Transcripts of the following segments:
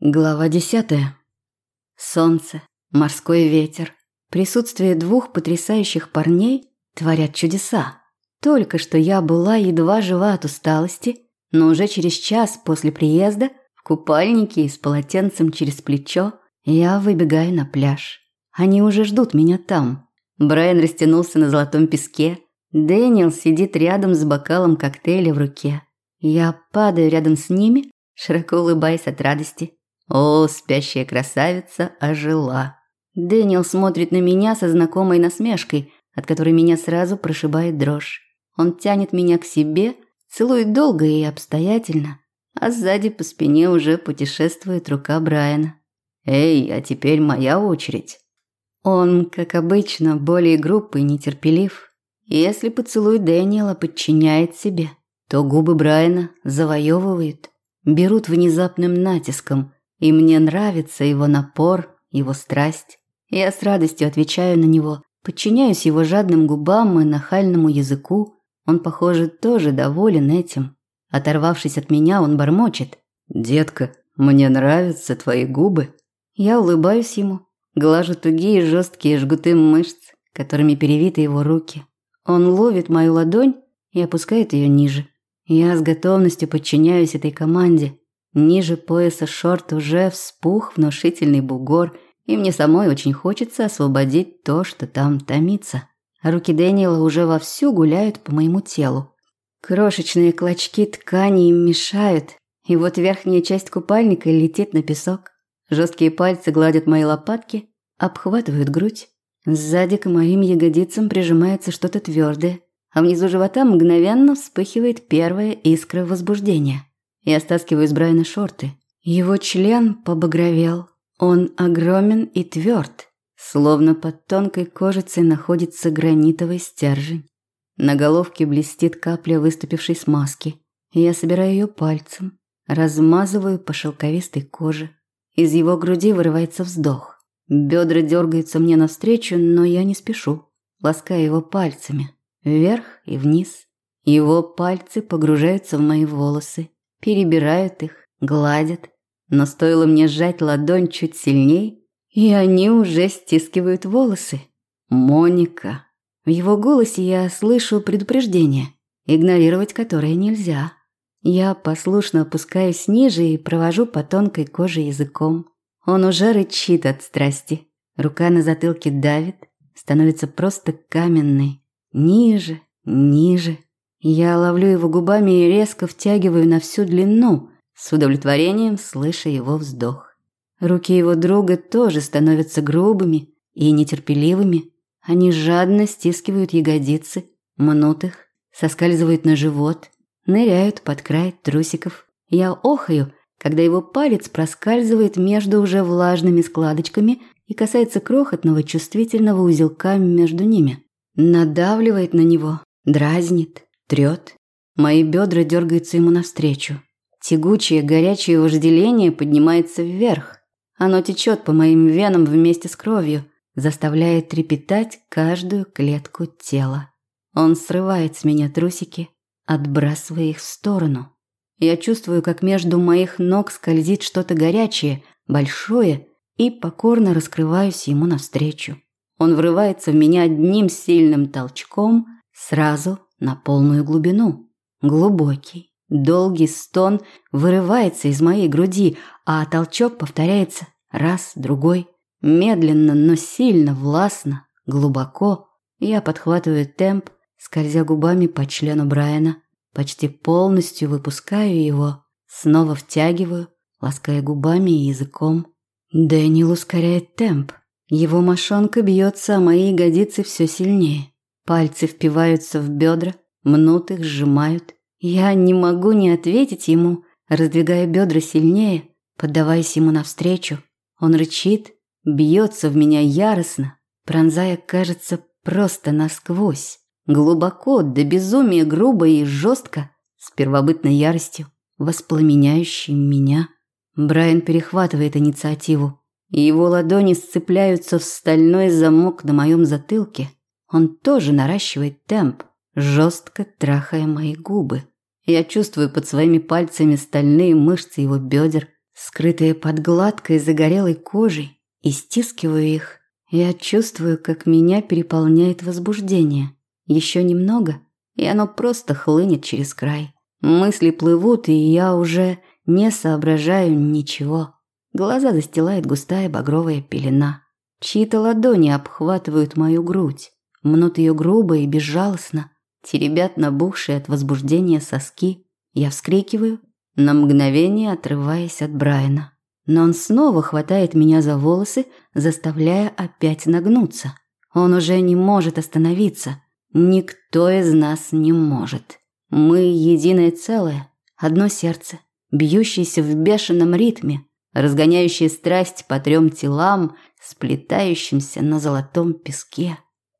Глава десятая. Солнце, морской ветер, присутствие двух потрясающих парней творят чудеса. Только что я была едва жива от усталости, но уже через час после приезда в купальнике и с полотенцем через плечо я выбегаю на пляж. Они уже ждут меня там. Брайан растянулся на золотом песке. Дэниел сидит рядом с бокалом коктейля в руке. Я падаю рядом с ними, широко улыбаясь от радости. О, спящая красавица ожила. Дэниел смотрит на меня со знакомой насмешкой, от которой меня сразу прошибает дрожь. Он тянет меня к себе, целует долго и обстоятельно, а сзади по спине уже путешествует рука Брайана. «Эй, а теперь моя очередь». Он, как обычно, более группы нетерпелив. Если поцелуй Дэниела подчиняет себе, то губы Брайана завоевывают, берут внезапным натиском – и мне нравится его напор, его страсть. Я с радостью отвечаю на него, подчиняюсь его жадным губам и нахальному языку. Он, похоже, тоже доволен этим. Оторвавшись от меня, он бормочет. «Детка, мне нравятся твои губы». Я улыбаюсь ему, глажу тугие жесткие жгуты мышц, которыми перевиты его руки. Он ловит мою ладонь и опускает ее ниже. Я с готовностью подчиняюсь этой команде, Ниже пояса шорт уже вспух внушительный бугор, и мне самой очень хочется освободить то, что там томится. Руки Дэниела уже вовсю гуляют по моему телу. Крошечные клочки ткани им мешают, и вот верхняя часть купальника летит на песок. Жесткие пальцы гладят мои лопатки, обхватывают грудь. Сзади к моим ягодицам прижимается что-то твердое, а внизу живота мгновенно вспыхивает первая искра возбуждения. Я стаскиваю с Брайана шорты. Его член побагровел. Он огромен и тверд, словно под тонкой кожицей находится гранитовый стержень. На головке блестит капля выступившей смазки. Я собираю ее пальцем, размазываю по шелковистой коже. Из его груди вырывается вздох. Бедра дергаются мне навстречу, но я не спешу, лаская его пальцами, вверх и вниз. Его пальцы погружаются в мои волосы, перебирают их, гладят. Но стоило мне сжать ладонь чуть сильней, и они уже стискивают волосы. Моника. В его голосе я слышу предупреждение, игнорировать которое нельзя. Я послушно опускаюсь ниже и провожу по тонкой коже языком. Он уже рычит от страсти. Рука на затылке давит, становится просто каменной. Ниже, ниже. Я ловлю его губами и резко втягиваю на всю длину, с удовлетворением слыша его вздох. Руки его друга тоже становятся грубыми и нетерпеливыми. Они жадно стискивают ягодицы, мнут их, соскальзывают на живот, ныряют под край трусиков. Я охаю, когда его палец проскальзывает между уже влажными складочками и касается крохотного чувствительного узелка между ними. Надавливает на него, дразнит, Трет. Мои бедра дергаются ему навстречу. Тягучее, горячее вожделение поднимается вверх. Оно течет по моим венам вместе с кровью, заставляя трепетать каждую клетку тела. Он срывает с меня трусики, отбрасывая их в сторону. Я чувствую, как между моих ног скользит что-то горячее, большое, и покорно раскрываюсь ему навстречу. Он врывается в меня одним сильным толчком, сразу на полную глубину. Глубокий, долгий стон вырывается из моей груди, а толчок повторяется раз, другой. Медленно, но сильно, властно, глубоко. Я подхватываю темп, скользя губами по члену Брайана. Почти полностью выпускаю его, снова втягиваю, лаская губами и языком. Дэниел ускоряет темп. Его мошонка бьется, а мои ягодицы все сильнее. Пальцы впиваются в бедра, мнут их, сжимают. Я не могу не ответить ему, раздвигая бедра сильнее, поддаваясь ему навстречу. Он рычит, бьется в меня яростно, пронзая, кажется, просто насквозь. Глубоко, до безумия грубо и жестко, с первобытной яростью, воспламеняющей меня. Брайан перехватывает инициативу. Его ладони сцепляются в стальной замок на моем затылке – он тоже наращивает темп, жестко трахая мои губы. Я чувствую под своими пальцами стальные мышцы его бедер, скрытые под гладкой загорелой кожей, и стискиваю их. Я чувствую, как меня переполняет возбуждение. Еще немного, и оно просто хлынет через край. Мысли плывут, и я уже не соображаю ничего. Глаза застилает густая багровая пелена. Чьи-то ладони обхватывают мою грудь, мнут ее грубо и безжалостно, теребят набухшие от возбуждения соски. Я вскрикиваю, на мгновение отрываясь от Брайана. Но он снова хватает меня за волосы, заставляя опять нагнуться. Он уже не может остановиться. Никто из нас не может. Мы единое целое, одно сердце, бьющееся в бешеном ритме, разгоняющее страсть по трем телам, сплетающимся на золотом песке.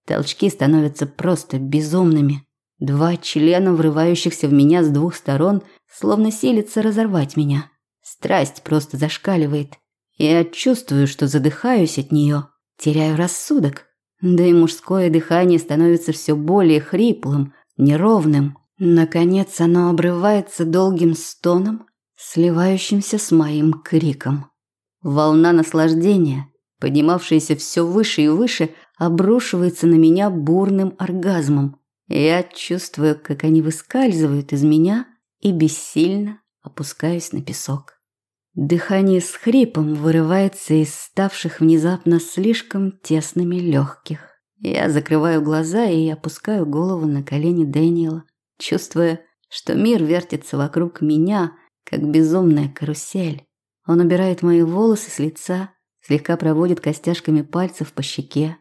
Толчки становятся просто безумными. Два члена, врывающихся в меня с двух сторон, словно силятся разорвать меня. Страсть просто зашкаливает. Я чувствую, что задыхаюсь от нее, теряю рассудок. Да и мужское дыхание становится все более хриплым, неровным. Наконец оно обрывается долгим стоном, сливающимся с моим криком. Волна наслаждения, поднимавшаяся все выше и выше, обрушивается на меня бурным оргазмом. Я чувствую, как они выскальзывают из меня и бессильно опускаюсь на песок. Дыхание с хрипом вырывается из ставших внезапно слишком тесными легких. Я закрываю глаза и опускаю голову на колени Дэниела, чувствуя, что мир вертится вокруг меня, как безумная карусель. Он убирает мои волосы с лица, слегка проводит костяшками пальцев по щеке.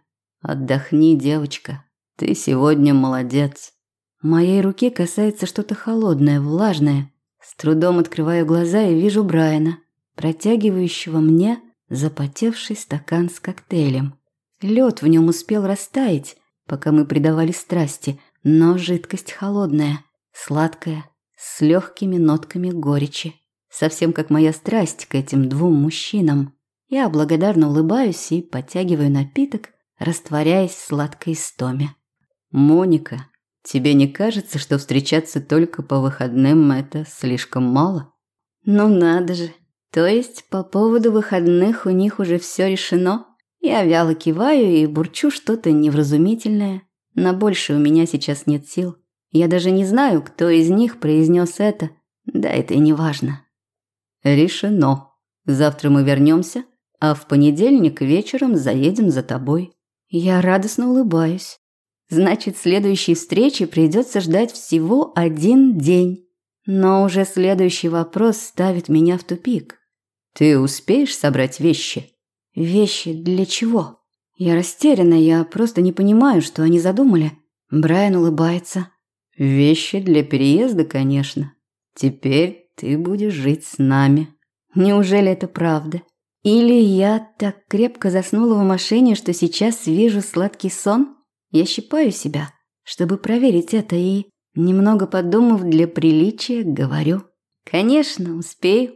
«Отдохни, девочка, ты сегодня молодец». Моей руки касается что-то холодное, влажное. С трудом открываю глаза и вижу Брайана, протягивающего мне запотевший стакан с коктейлем. Лед в нем успел растаять, пока мы предавали страсти, но жидкость холодная, сладкая, с легкими нотками горечи. Совсем как моя страсть к этим двум мужчинам. Я благодарно улыбаюсь и подтягиваю напиток, растворяясь в сладкой истоме. «Моника, тебе не кажется, что встречаться только по выходным – это слишком мало?» «Ну надо же, то есть по поводу выходных у них уже все решено? Я вяло киваю и бурчу что-то невразумительное. На больше у меня сейчас нет сил. Я даже не знаю, кто из них произнес это. Да это и не важно. Решено. Завтра мы вернемся, а в понедельник вечером заедем за тобой. Я радостно улыбаюсь. Значит, следующей встречи придется ждать всего один день. Но уже следующий вопрос ставит меня в тупик. Ты успеешь собрать вещи? Вещи для чего? Я растеряна, я просто не понимаю, что они задумали. Брайан улыбается. Вещи для переезда, конечно. Теперь ты будешь жить с нами. Неужели это правда? Или я так крепко заснула в машине, что сейчас вижу сладкий сон? Я щипаю себя, чтобы проверить это и Немного подумав для приличия, говорю. Конечно, успею.